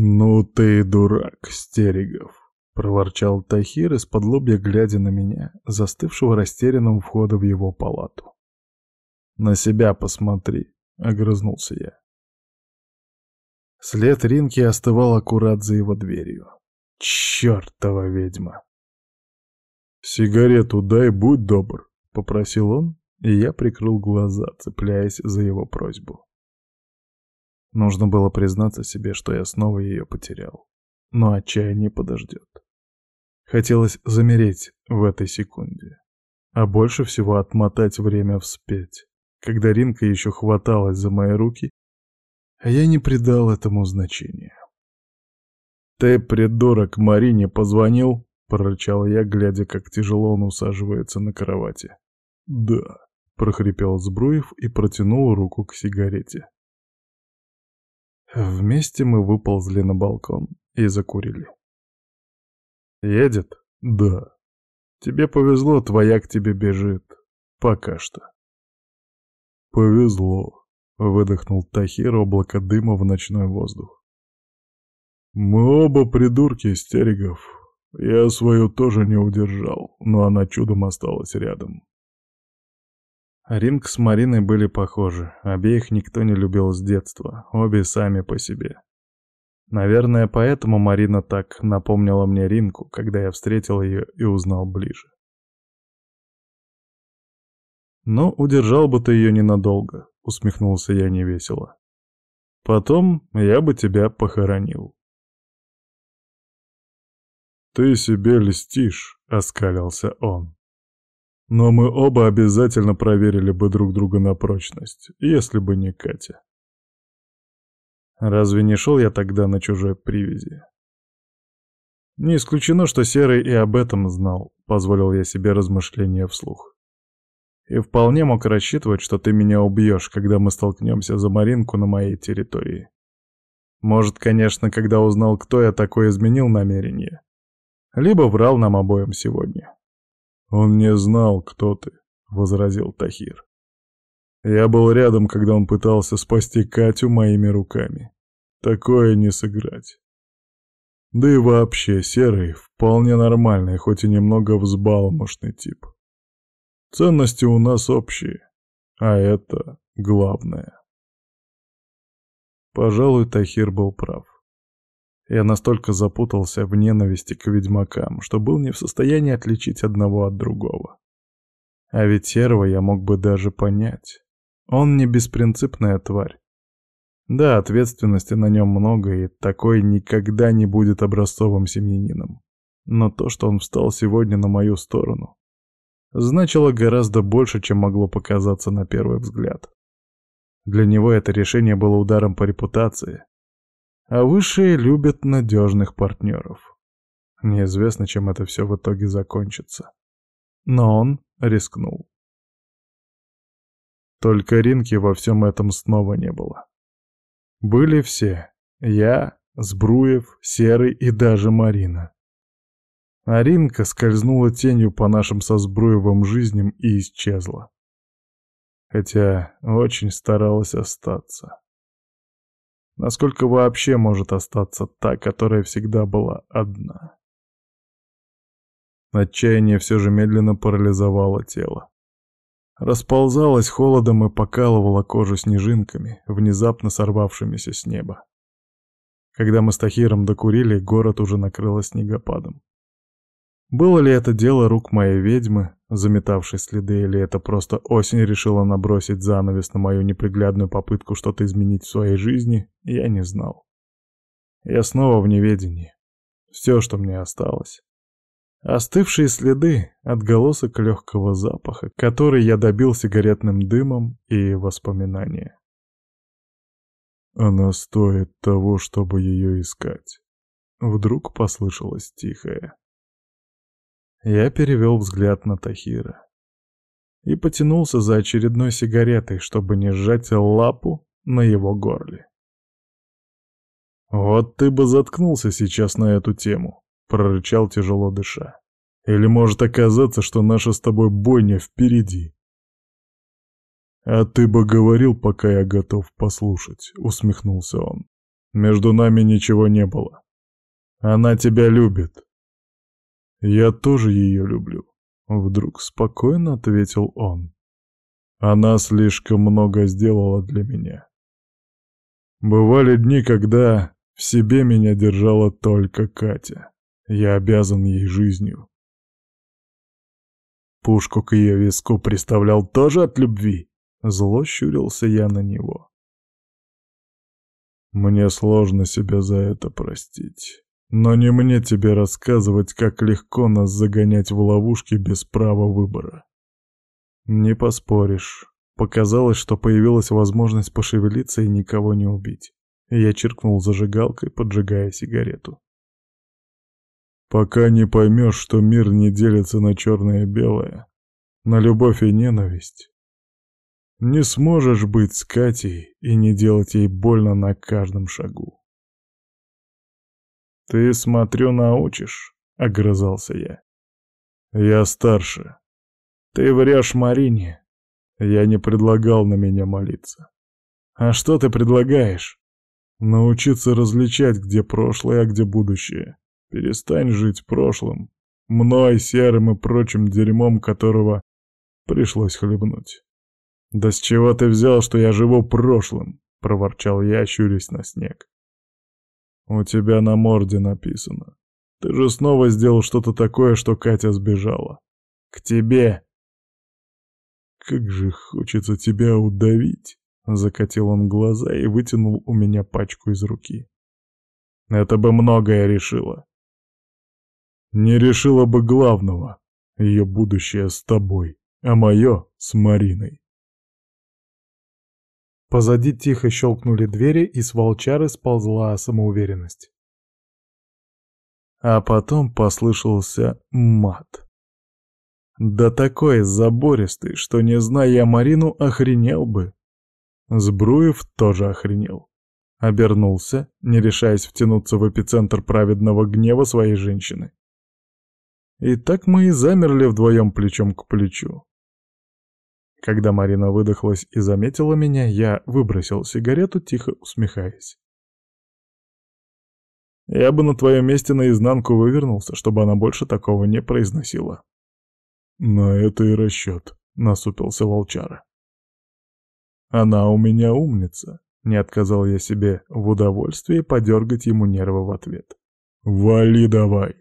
«Ну ты дурак, Стерегов!» — проворчал Тахир из-под лобья, глядя на меня, застывшего растерянным входа в его палату. «На себя посмотри!» — огрызнулся я. След Ринки остывал аккурат за его дверью. Чёртова ведьма! «Сигарету дай, будь добр», — попросил он, и я прикрыл глаза, цепляясь за его просьбу. Нужно было признаться себе, что я снова ее потерял. Но отчаяние подождет. Хотелось замереть в этой секунде. А больше всего отмотать время вспять, когда Ринка еще хваталась за мои руки, а я не придал этому значения. «Ты, придурок, Марине позвонил?» — прорычал я, глядя, как тяжело он усаживается на кровати. «Да», — прохрипел Збруев и протянул руку к сигарете. Вместе мы выползли на балкон и закурили. «Едет?» «Да». «Тебе повезло, твоя к тебе бежит. Пока что». «Повезло», — выдохнул Тахир облако дыма в ночной воздух. «Мы оба придурки, Стерегов. Я свою тоже не удержал, но она чудом осталась рядом. Ринг с Мариной были похожи, обеих никто не любил с детства, обе сами по себе. Наверное, поэтому Марина так напомнила мне Ринку, когда я встретил ее и узнал ближе. «Но удержал бы ты ее ненадолго», — усмехнулся я невесело. «Потом я бы тебя похоронил». «Ты себе льстишь», — оскалился он. Но мы оба обязательно проверили бы друг друга на прочность, если бы не Катя. Разве не шел я тогда на чужой привязи? Не исключено, что Серый и об этом знал, позволил я себе размышления вслух. И вполне мог рассчитывать, что ты меня убьешь, когда мы столкнемся за Маринку на моей территории. Может, конечно, когда узнал, кто я такой, изменил намерение. Либо врал нам обоим сегодня. «Он не знал, кто ты», — возразил Тахир. «Я был рядом, когда он пытался спасти Катю моими руками. Такое не сыграть. Да и вообще, Серый вполне нормальный, хоть и немного взбалмошный тип. Ценности у нас общие, а это главное». Пожалуй, Тахир был прав. Я настолько запутался в ненависти к ведьмакам, что был не в состоянии отличить одного от другого. А ведь Серого я мог бы даже понять. Он не беспринципная тварь. Да, ответственности на нем много, и такой никогда не будет образцовым семьянином. Но то, что он встал сегодня на мою сторону, значило гораздо больше, чем могло показаться на первый взгляд. Для него это решение было ударом по репутации, а высшие любят надежных партнеров. Неизвестно, чем это все в итоге закончится. Но он рискнул. Только Ринки во всем этом снова не было. Были все. Я, Сбруев, Серый и даже Марина. А Ринка скользнула тенью по нашим со Сбруевым жизням и исчезла. Хотя очень старалась остаться. Насколько вообще может остаться та, которая всегда была одна? Отчаяние все же медленно парализовало тело. Расползалось холодом и покалывало кожу снежинками, внезапно сорвавшимися с неба. Когда мы с Тахиром докурили, город уже накрыло снегопадом. Было ли это дело рук моей ведьмы, заметавшей следы, или это просто осень решила набросить занавес на мою неприглядную попытку что-то изменить в своей жизни, я не знал. Я снова в неведении. Все, что мне осталось. Остывшие следы, отголосок легкого запаха, который я добил сигаретным дымом и воспоминания. Она стоит того, чтобы ее искать. Вдруг послышалось тихое. Я перевел взгляд на Тахира и потянулся за очередной сигаретой, чтобы не сжать лапу на его горле. «Вот ты бы заткнулся сейчас на эту тему», — прорычал тяжело дыша. «Или может оказаться, что наша с тобой бойня впереди». «А ты бы говорил, пока я готов послушать», — усмехнулся он. Между нами ничего не было. Она тебя любит. Я тоже ее люблю. Вдруг спокойно ответил он. Она слишком много сделала для меня. Бывали дни, когда в себе меня держала только Катя. Я обязан ей жизнью. Пушку к ее виску приставлял тоже от любви. Зло щурился я на него. Мне сложно себя за это простить. Но не мне тебе рассказывать, как легко нас загонять в ловушки без права выбора. Не поспоришь. Показалось, что появилась возможность пошевелиться и никого не убить. Я чиркнул зажигалкой, поджигая сигарету. Пока не поймешь, что мир не делится на черное и белое, на любовь и ненависть, не сможешь быть с Катей и не делать ей больно на каждом шагу. «Ты, смотрю, научишь», — огрызался я. «Я старше. Ты врешь Марине. Я не предлагал на меня молиться. А что ты предлагаешь? Научиться различать, где прошлое, а где будущее. Перестань жить прошлым, мной, серым и прочим дерьмом, которого пришлось хлебнуть. «Да с чего ты взял, что я живу прошлым?» — проворчал я, щурясь на снег. «У тебя на морде написано. Ты же снова сделал что-то такое, что Катя сбежала. К тебе!» «Как же хочется тебя удавить!» — закатил он глаза и вытянул у меня пачку из руки. «Это бы многое решило». «Не решило бы главного. Ее будущее с тобой, а мое — с Мариной». Позади тихо щелкнули двери, и с волчары сползла самоуверенность. А потом послышался мат. Да такой забористый, что, не зная я Марину, охренел бы. Сбруев тоже охренел. Обернулся, не решаясь втянуться в эпицентр праведного гнева своей женщины. И так мы и замерли вдвоем плечом к плечу. Когда Марина выдохлась и заметила меня, я выбросил сигарету, тихо усмехаясь. Я бы на твоем месте наизнанку вывернулся, чтобы она больше такого не произносила. На это и расчет, насупился волчара. Она у меня умница, не отказал я себе в удовольствии подергать ему нервы в ответ. Вали давай.